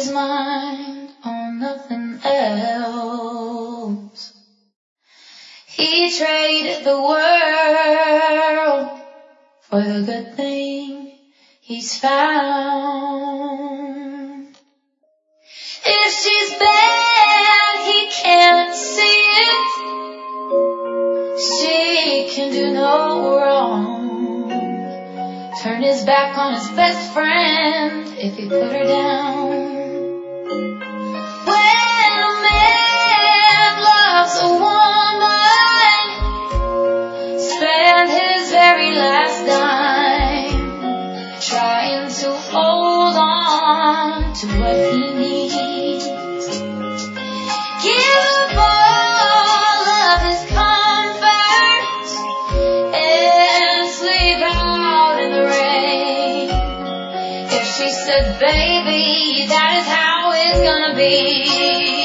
his mind on nothing else. He traded the world for the good thing he's found. If she's bad, he can't see it. She can do no wrong. Turn his back on his best friend if he put her down. When a man loves a woman, spend his very last dime trying to hold on to what he needs. Said, baby, that is how it's gonna be.